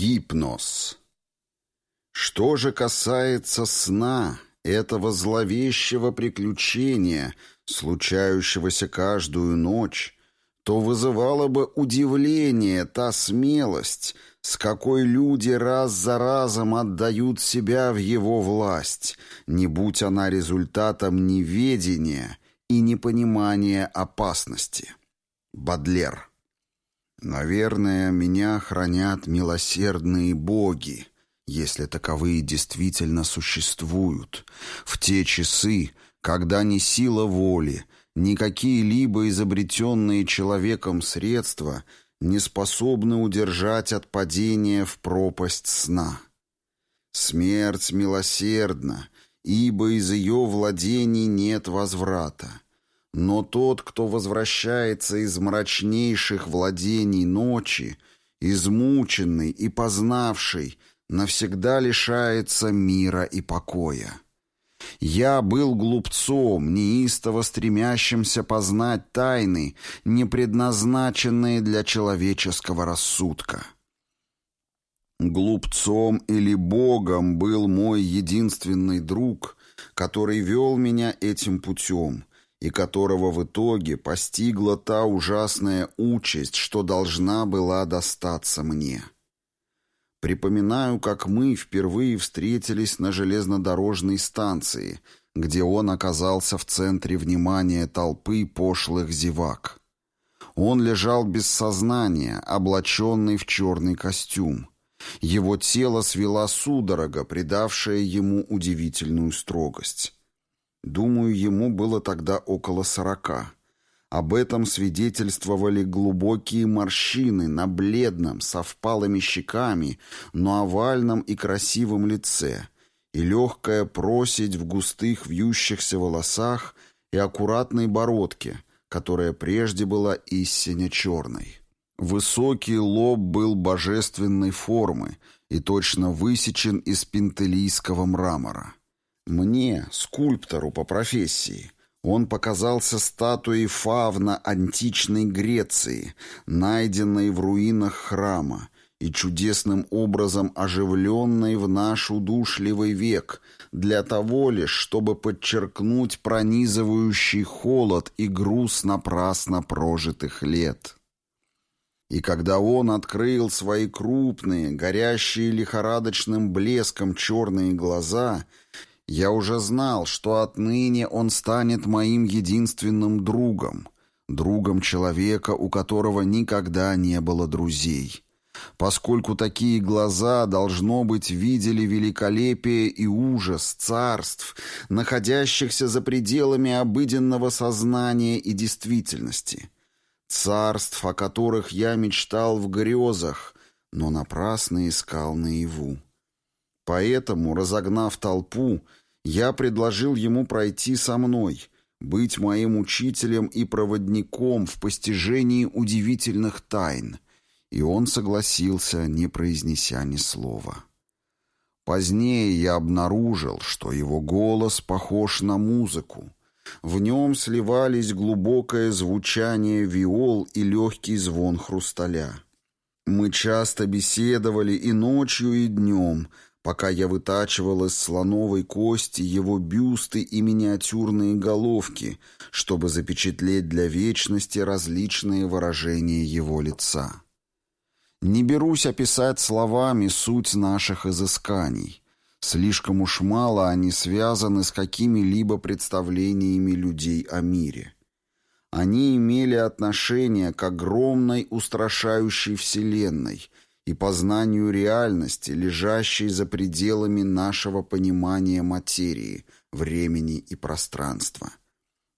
Гипноз. Что же касается сна, этого зловещего приключения, случающегося каждую ночь, то вызывало бы удивление та смелость, с какой люди раз за разом отдают себя в его власть, не будь она результатом неведения и непонимания опасности. Бадлер. Наверное, меня хранят милосердные боги, если таковые действительно существуют, в те часы, когда ни сила воли, ни какие-либо изобретенные человеком средства не способны удержать от падения в пропасть сна. Смерть милосердна, ибо из ее владений нет возврата. Но тот, кто возвращается из мрачнейших владений ночи, измученный и познавший, навсегда лишается мира и покоя. Я был глупцом, неистово стремящимся познать тайны, не предназначенные для человеческого рассудка. Глупцом или богом был мой единственный друг, который вел меня этим путем — и которого в итоге постигла та ужасная участь, что должна была достаться мне. Припоминаю, как мы впервые встретились на железнодорожной станции, где он оказался в центре внимания толпы пошлых зевак. Он лежал без сознания, облаченный в черный костюм. Его тело свела судорога, придавшая ему удивительную строгость. Думаю, ему было тогда около сорока. Об этом свидетельствовали глубокие морщины на бледном, со впалыми щеками, но овальном и красивом лице, и легкая просить в густых вьющихся волосах и аккуратной бородке, которая прежде была истинно черной. Высокий лоб был божественной формы и точно высечен из пентелийского мрамора. Мне, скульптору по профессии, он показался статуей фавна античной Греции, найденной в руинах храма и чудесным образом оживленной в наш удушливый век, для того лишь, чтобы подчеркнуть пронизывающий холод и груз напрасно прожитых лет. И когда он открыл свои крупные, горящие лихорадочным блеском черные глаза — я уже знал, что отныне он станет моим единственным другом, другом человека, у которого никогда не было друзей. Поскольку такие глаза, должно быть, видели великолепие и ужас царств, находящихся за пределами обыденного сознания и действительности. Царств, о которых я мечтал в грезах, но напрасно искал наяву. Поэтому, разогнав толпу, я предложил ему пройти со мной, быть моим учителем и проводником в постижении удивительных тайн, и он согласился, не произнеся ни слова. Позднее я обнаружил, что его голос похож на музыку. В нем сливались глубокое звучание виол и легкий звон хрусталя. Мы часто беседовали и ночью, и днем, пока я вытачивал из слоновой кости его бюсты и миниатюрные головки, чтобы запечатлеть для вечности различные выражения его лица. Не берусь описать словами суть наших изысканий. Слишком уж мало они связаны с какими-либо представлениями людей о мире. Они имели отношение к огромной устрашающей вселенной — и познанию реальности, лежащей за пределами нашего понимания материи, времени и пространства.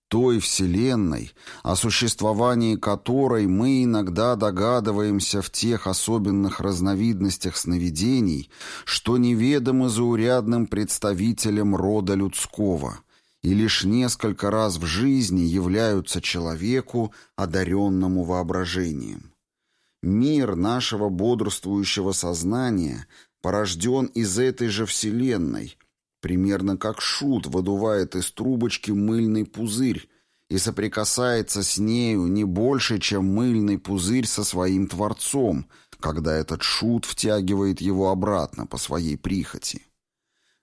Той Вселенной, о существовании которой мы иногда догадываемся в тех особенных разновидностях сновидений, что неведомы заурядным представителям рода людского – и лишь несколько раз в жизни являются человеку, одаренному воображением. Мир нашего бодрствующего сознания порожден из этой же Вселенной, примерно как шут выдувает из трубочки мыльный пузырь и соприкасается с нею не больше, чем мыльный пузырь со своим Творцом, когда этот шут втягивает его обратно по своей прихоти.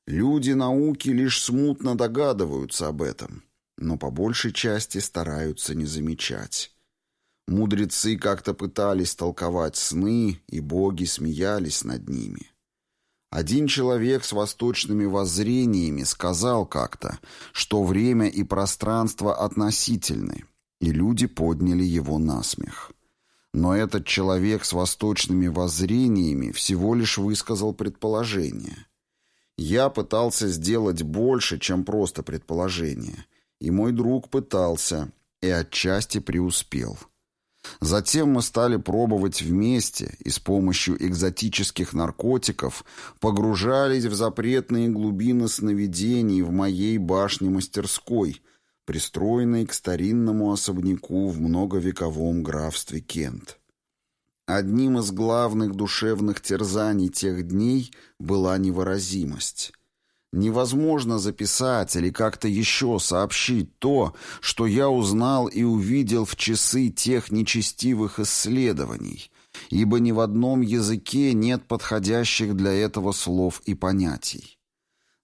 Люди науки лишь смутно догадываются об этом, но по большей части стараются не замечать. Мудрецы как-то пытались толковать сны, и боги смеялись над ними. Один человек с восточными воззрениями сказал как-то, что время и пространство относительны, и люди подняли его на смех. Но этот человек с восточными воззрениями всего лишь высказал предположение. Я пытался сделать больше, чем просто предположение, и мой друг пытался, и отчасти преуспел. Затем мы стали пробовать вместе и с помощью экзотических наркотиков погружались в запретные глубины сновидений в моей башне-мастерской, пристроенной к старинному особняку в многовековом графстве Кент. Одним из главных душевных терзаний тех дней была невыразимость. Невозможно записать или как-то еще сообщить то, что я узнал и увидел в часы тех нечестивых исследований, ибо ни в одном языке нет подходящих для этого слов и понятий.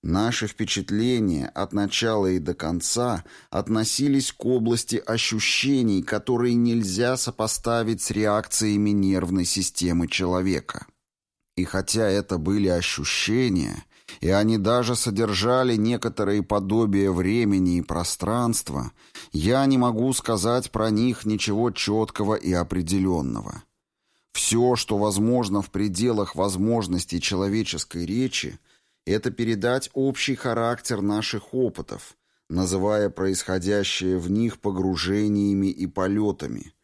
Наши впечатления от начала и до конца относились к области ощущений, которые нельзя сопоставить с реакциями нервной системы человека. И хотя это были ощущения – и они даже содержали некоторые подобия времени и пространства, я не могу сказать про них ничего четкого и определенного. Все, что возможно в пределах возможностей человеческой речи, это передать общий характер наших опытов, называя происходящее в них погружениями и полетами,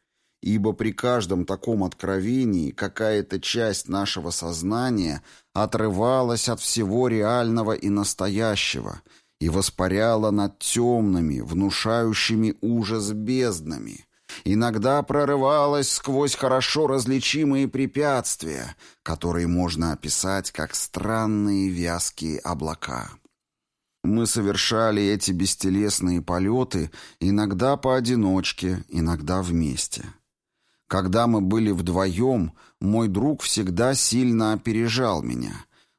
ибо при каждом таком откровении какая-то часть нашего сознания отрывалась от всего реального и настоящего и воспаряла над темными, внушающими ужас безднами, иногда прорывалась сквозь хорошо различимые препятствия, которые можно описать как странные вязкие облака. Мы совершали эти бестелесные полеты иногда поодиночке, иногда вместе. Когда мы были вдвоем, мой друг всегда сильно опережал меня.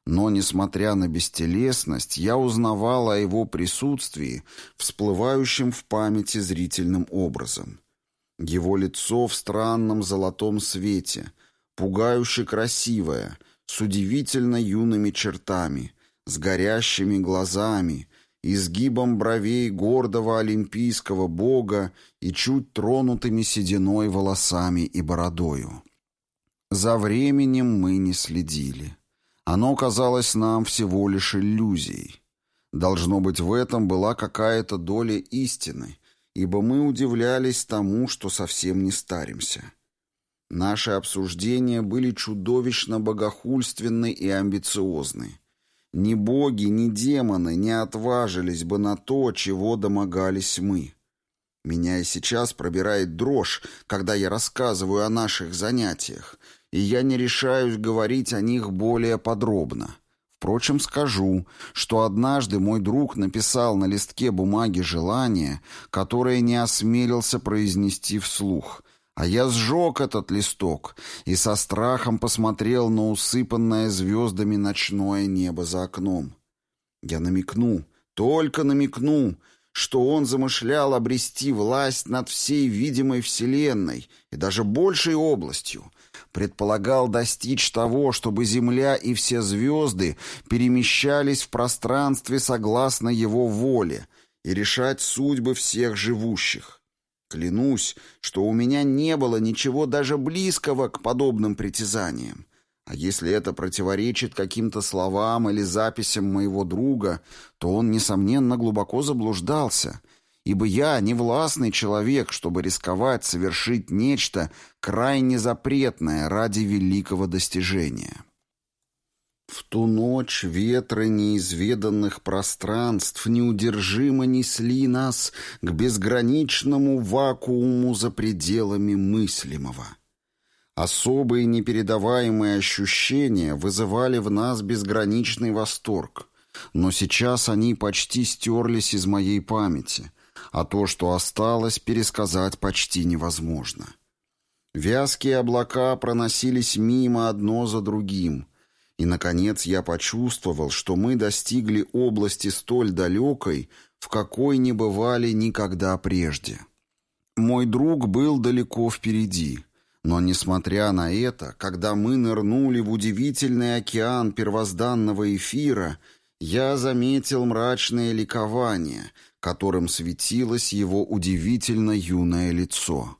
Но, несмотря на бестелесность, я узнавал о его присутствии, всплывающем в памяти зрительным образом. Его лицо в странном золотом свете, пугающе красивое, с удивительно юными чертами, с горящими глазами, изгибом бровей гордого олимпийского бога и чуть тронутыми сединой волосами и бородою. За временем мы не следили. Оно казалось нам всего лишь иллюзией. Должно быть, в этом была какая-то доля истины, ибо мы удивлялись тому, что совсем не старимся. Наши обсуждения были чудовищно богохульственны и амбициозны. Ни боги, ни демоны не отважились бы на то, чего домогались мы. Меня и сейчас пробирает дрожь, когда я рассказываю о наших занятиях, и я не решаюсь говорить о них более подробно. Впрочем, скажу, что однажды мой друг написал на листке бумаги желание, которое не осмелился произнести вслух — а я сжег этот листок и со страхом посмотрел на усыпанное звездами ночное небо за окном. Я намекну, только намекну, что он замышлял обрести власть над всей видимой Вселенной и даже большей областью, предполагал достичь того, чтобы Земля и все звезды перемещались в пространстве согласно его воле и решать судьбы всех живущих. Клянусь, что у меня не было ничего даже близкого к подобным притязаниям. А если это противоречит каким-то словам или записям моего друга, то он, несомненно, глубоко заблуждался, ибо я не властный человек, чтобы рисковать совершить нечто крайне запретное ради великого достижения». В ту ночь ветры неизведанных пространств неудержимо несли нас к безграничному вакууму за пределами мыслимого. Особые непередаваемые ощущения вызывали в нас безграничный восторг, но сейчас они почти стерлись из моей памяти, а то, что осталось, пересказать почти невозможно. Вязкие облака проносились мимо одно за другим, и, наконец, я почувствовал, что мы достигли области столь далекой, в какой не бывали никогда прежде. Мой друг был далеко впереди, но, несмотря на это, когда мы нырнули в удивительный океан первозданного эфира, я заметил мрачное ликование, которым светилось его удивительно юное лицо.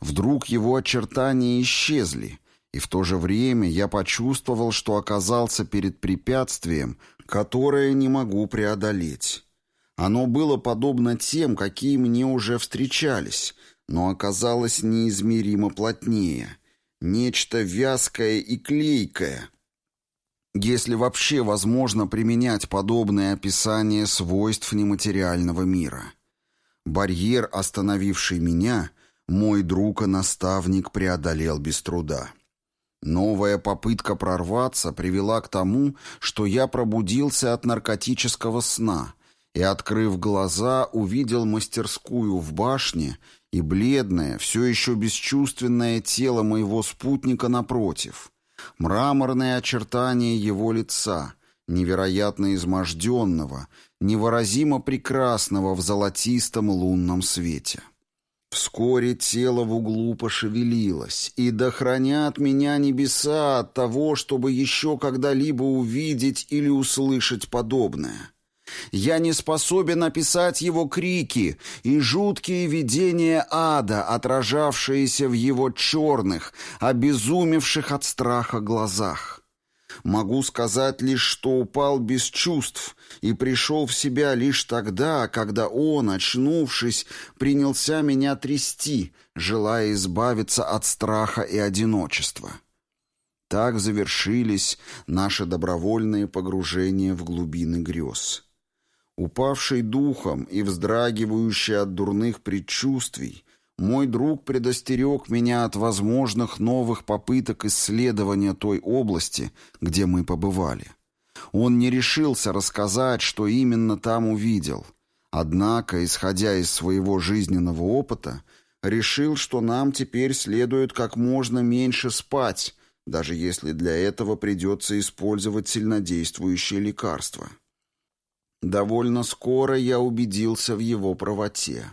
Вдруг его очертания исчезли, и в то же время я почувствовал, что оказался перед препятствием, которое не могу преодолеть. Оно было подобно тем, какие мне уже встречались, но оказалось неизмеримо плотнее, нечто вязкое и клейкое. Если вообще возможно применять подобное описание свойств нематериального мира. Барьер, остановивший меня, мой друг и наставник преодолел без труда. Новая попытка прорваться привела к тому, что я пробудился от наркотического сна и, открыв глаза, увидел мастерскую в башне и бледное, все еще бесчувственное тело моего спутника напротив, мраморные очертания его лица, невероятно изможденного, невыразимо прекрасного в золотистом лунном свете. Вскоре тело в углу пошевелилось, и да хранят меня небеса от того, чтобы еще когда-либо увидеть или услышать подобное. Я не способен описать его крики и жуткие видения ада, отражавшиеся в его черных, обезумевших от страха глазах. Могу сказать лишь, что упал без чувств и пришел в себя лишь тогда, когда он, очнувшись, принялся меня трясти, желая избавиться от страха и одиночества. Так завершились наши добровольные погружения в глубины грез. Упавший духом и вздрагивающий от дурных предчувствий, мой друг предостерег меня от возможных новых попыток исследования той области, где мы побывали. Он не решился рассказать, что именно там увидел. Однако, исходя из своего жизненного опыта, решил, что нам теперь следует как можно меньше спать, даже если для этого придется использовать сильнодействующие лекарства. Довольно скоро я убедился в его правоте.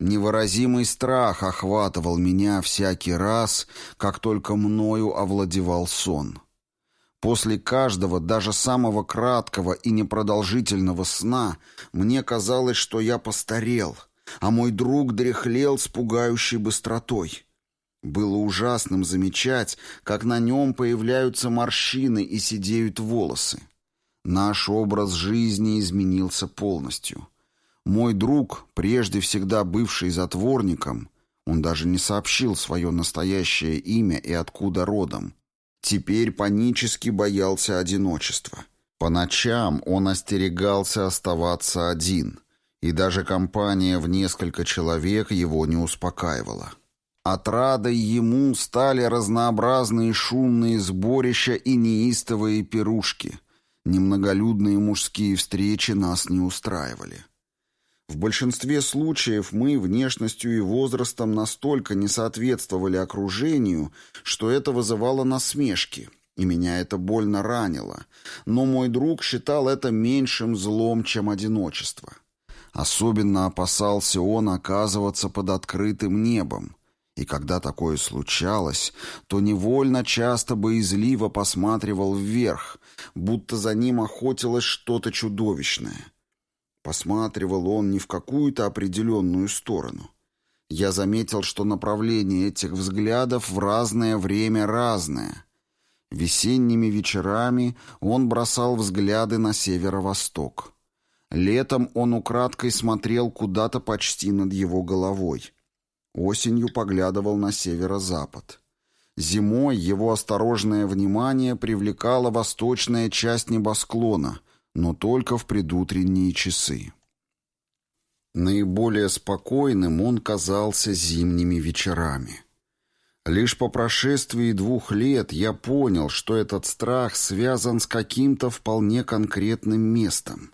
Невыразимый страх охватывал меня всякий раз, как только мною овладевал сон. После каждого, даже самого краткого и непродолжительного сна, мне казалось, что я постарел, а мой друг дряхлел с пугающей быстротой. Было ужасным замечать, как на нем появляются морщины и сидеют волосы. Наш образ жизни изменился полностью. Мой друг, прежде всегда бывший затворником, он даже не сообщил свое настоящее имя и откуда родом, теперь панически боялся одиночества. По ночам он остерегался оставаться один, и даже компания в несколько человек его не успокаивала. Отрадой ему стали разнообразные шумные сборища и неистовые пирушки. Немноголюдные мужские встречи нас не устраивали. В большинстве случаев мы внешностью и возрастом настолько не соответствовали окружению, что это вызывало насмешки, и меня это больно ранило. Но мой друг считал это меньшим злом, чем одиночество. Особенно опасался он оказываться под открытым небом. И когда такое случалось, то невольно часто боязливо посматривал вверх, будто за ним охотилось что-то чудовищное. Посматривал он не в какую-то определенную сторону. Я заметил, что направление этих взглядов в разное время разное. Весенними вечерами он бросал взгляды на северо-восток. Летом он украдкой смотрел куда-то почти над его головой. Осенью поглядывал на северо-запад. Зимой его осторожное внимание привлекала восточная часть небосклона, но только в предутренние часы. Наиболее спокойным он казался зимними вечерами. Лишь по прошествии двух лет я понял, что этот страх связан с каким-то вполне конкретным местом.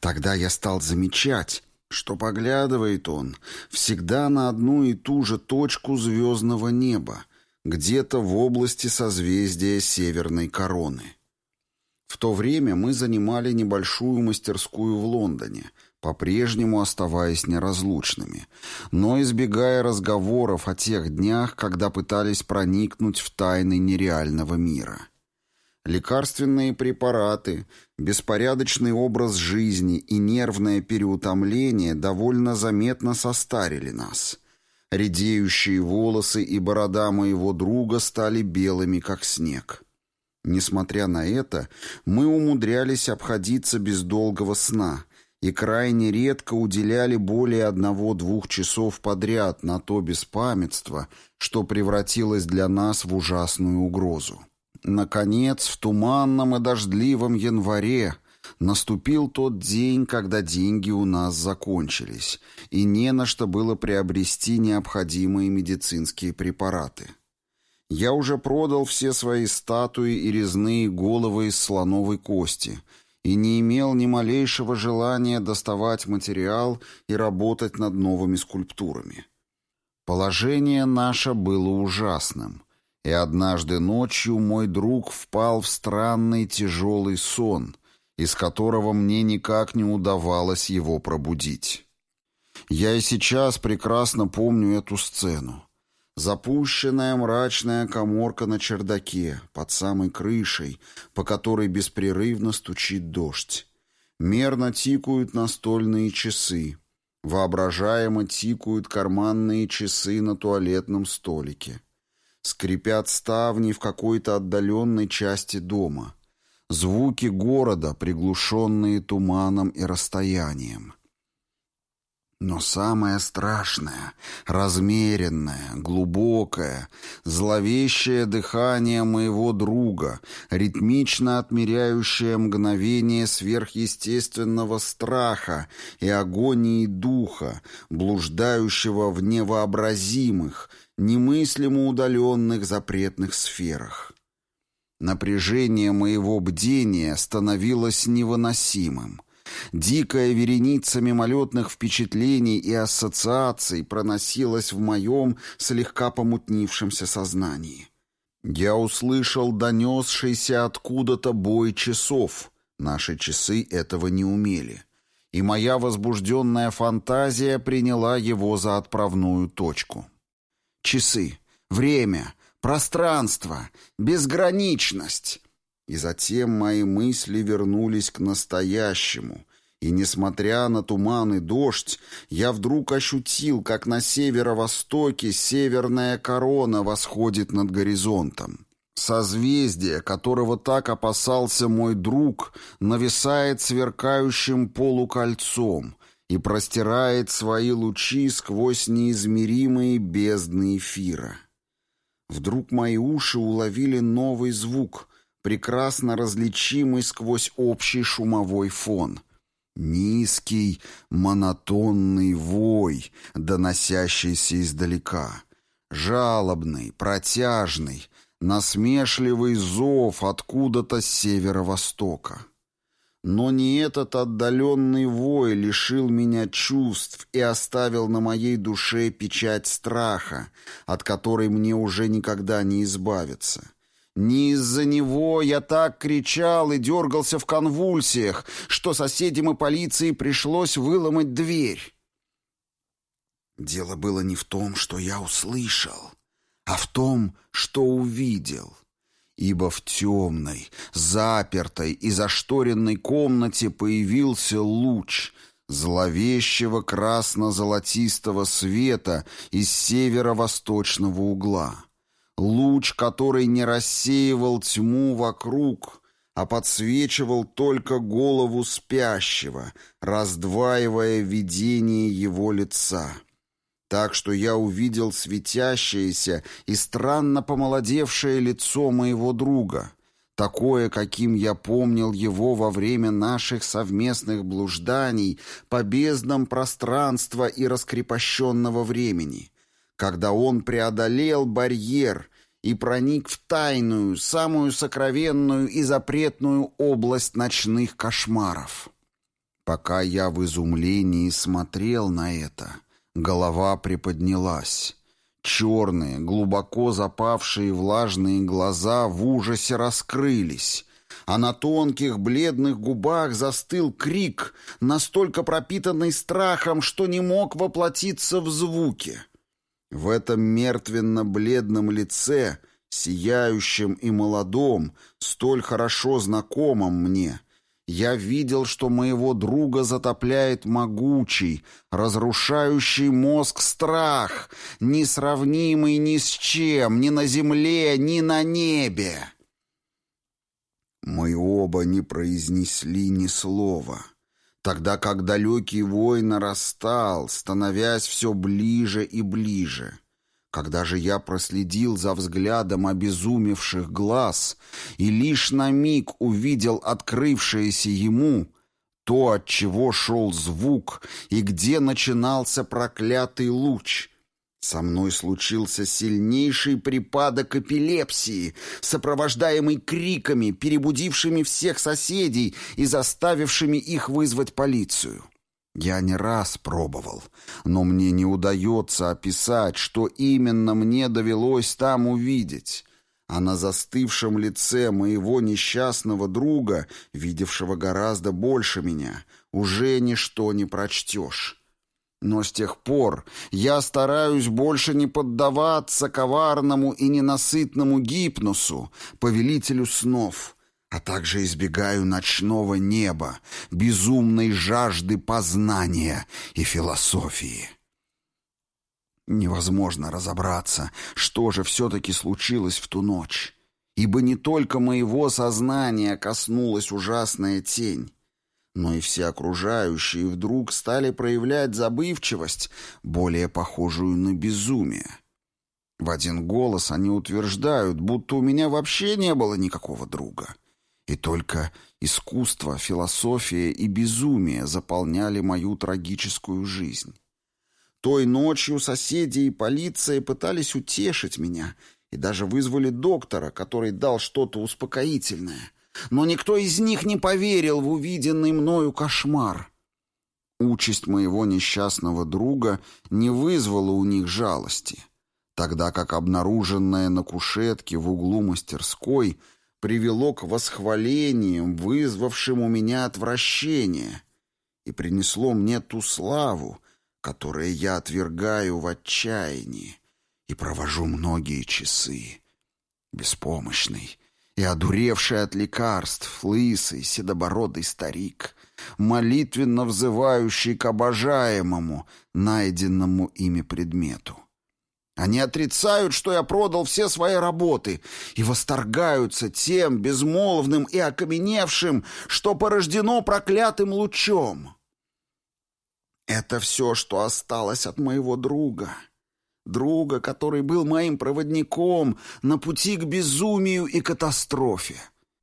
Тогда я стал замечать, что поглядывает он всегда на одну и ту же точку звездного неба, где-то в области созвездия Северной Короны. В то время мы занимали небольшую мастерскую в Лондоне, по-прежнему оставаясь неразлучными, но избегая разговоров о тех днях, когда пытались проникнуть в тайны нереального мира. Лекарственные препараты, беспорядочный образ жизни и нервное переутомление довольно заметно состарили нас. Редеющие волосы и борода моего друга стали белыми, как снег. Несмотря на это, мы умудрялись обходиться без долгого сна и крайне редко уделяли более одного-двух часов подряд на то беспамятство, что превратилось для нас в ужасную угрозу. Наконец, в туманном и дождливом январе наступил тот день, когда деньги у нас закончились, и не на что было приобрести необходимые медицинские препараты. Я уже продал все свои статуи и резные головы из слоновой кости и не имел ни малейшего желания доставать материал и работать над новыми скульптурами. Положение наше было ужасным — и однажды ночью мой друг впал в странный тяжелый сон, из которого мне никак не удавалось его пробудить. Я и сейчас прекрасно помню эту сцену. Запущенная мрачная коморка на чердаке, под самой крышей, по которой беспрерывно стучит дождь. Мерно тикают настольные часы. Воображаемо тикают карманные часы на туалетном столике. Скрипят ставни в какой-то отдаленной части дома. Звуки города, приглушенные туманом и расстоянием. Но самое страшное, размеренное, глубокое, зловещее дыхание моего друга, ритмично отмеряющее мгновение сверхъестественного страха и агонии духа, блуждающего в невообразимых, немыслимо удаленных запретных сферах. Напряжение моего бдения становилось невыносимым. Дикая вереница мимолетных впечатлений и ассоциаций проносилась в моем слегка помутнившемся сознании. Я услышал донесшийся откуда-то бой часов. Наши часы этого не умели. И моя возбужденная фантазия приняла его за отправную точку. Часы, время, пространство, безграничность. И затем мои мысли вернулись к настоящему. И, несмотря на туман и дождь, я вдруг ощутил, как на северо-востоке северная корона восходит над горизонтом. Созвездие, которого так опасался мой друг, нависает сверкающим полукольцом, и простирает свои лучи сквозь неизмеримые бездны эфира. Вдруг мои уши уловили новый звук, прекрасно различимый сквозь общий шумовой фон. Низкий, монотонный вой, доносящийся издалека. Жалобный, протяжный, насмешливый зов откуда-то с северо-востока. Но не этот отдаленный вой лишил меня чувств и оставил на моей душе печать страха, от которой мне уже никогда не избавиться. Не из-за него я так кричал и дергался в конвульсиях, что соседям и полиции пришлось выломать дверь. Дело было не в том, что я услышал, а в том, что увидел ибо в темной, запертой и зашторенной комнате появился луч зловещего красно-золотистого света из северо-восточного угла. Луч, который не рассеивал тьму вокруг, а подсвечивал только голову спящего, раздваивая видение его лица. Так что я увидел светящееся и странно помолодевшее лицо моего друга, такое, каким я помнил его во время наших совместных блужданий по безднам пространства и раскрепощенного времени, когда он преодолел барьер и проник в тайную, самую сокровенную и запретную область ночных кошмаров. Пока я в изумлении смотрел на это, голова приподнялась. Черные, глубоко запавшие влажные глаза в ужасе раскрылись, а на тонких бледных губах застыл крик, настолько пропитанный страхом, что не мог воплотиться в звуке. В этом мертвенно-бледном лице, сияющем и молодом, столь хорошо знакомом мне, я видел, что моего друга затопляет могучий, разрушающий мозг страх, несравнимый ни с чем, ни на земле, ни на небе. Мы оба не произнесли ни слова, тогда как далекий вой нарастал, становясь все ближе и ближе. Когда же я проследил за взглядом обезумевших глаз и лишь на миг увидел открывшееся ему то, от чего шел звук и где начинался проклятый луч — со мной случился сильнейший припадок эпилепсии, сопровождаемый криками, перебудившими всех соседей и заставившими их вызвать полицию. Я не раз пробовал, но мне не удается описать, что именно мне довелось там увидеть. А на застывшем лице моего несчастного друга, видевшего гораздо больше меня, уже ничто не прочтешь. Но с тех пор я стараюсь больше не поддаваться коварному и ненасытному гипносу, повелителю снов, а также избегаю ночного неба, безумной жажды познания и философии. Невозможно разобраться, что же все-таки случилось в ту ночь, ибо не только моего сознания коснулась ужасная тень, но и все окружающие вдруг стали проявлять забывчивость, более похожую на безумие. В один голос они утверждают, будто у меня вообще не было никакого друга. И только искусство, философия и безумие заполняли мою трагическую жизнь. Той ночью соседи и полиция пытались утешить меня и даже вызвали доктора, который дал что-то успокоительное — но никто из них не поверил в увиденный мною кошмар. Участь моего несчастного друга не вызвала у них жалости, тогда как обнаруженное на кушетке в углу мастерской привело к восхвалениям, вызвавшим у меня отвращение, и принесло мне ту славу, которую я отвергаю в отчаянии и провожу многие часы, беспомощный, и одуревший от лекарств, лысый, седобородый старик, молитвенно взывающий к обожаемому, найденному ими предмету. Они отрицают, что я продал все свои работы, и восторгаются тем безмолвным и окаменевшим, что порождено проклятым лучом. Это все, что осталось от моего друга друга, который был моим проводником на пути к безумию и катастрофе.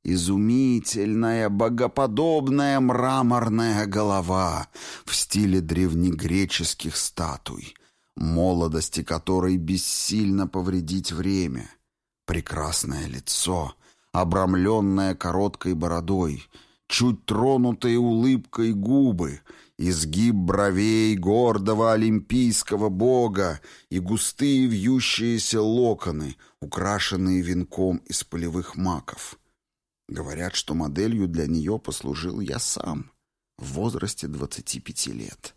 Изумительная, богоподобная мраморная голова в стиле древнегреческих статуй, молодости которой бессильно повредить время. Прекрасное лицо, обрамленное короткой бородой, чуть тронутые улыбкой губы — изгиб бровей гордого олимпийского бога и густые вьющиеся локоны, украшенные венком из полевых маков. Говорят, что моделью для нее послужил я сам в возрасте 25 лет.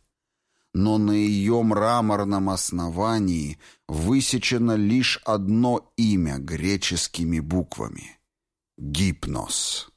Но на ее мраморном основании высечено лишь одно имя греческими буквами — Гипнос.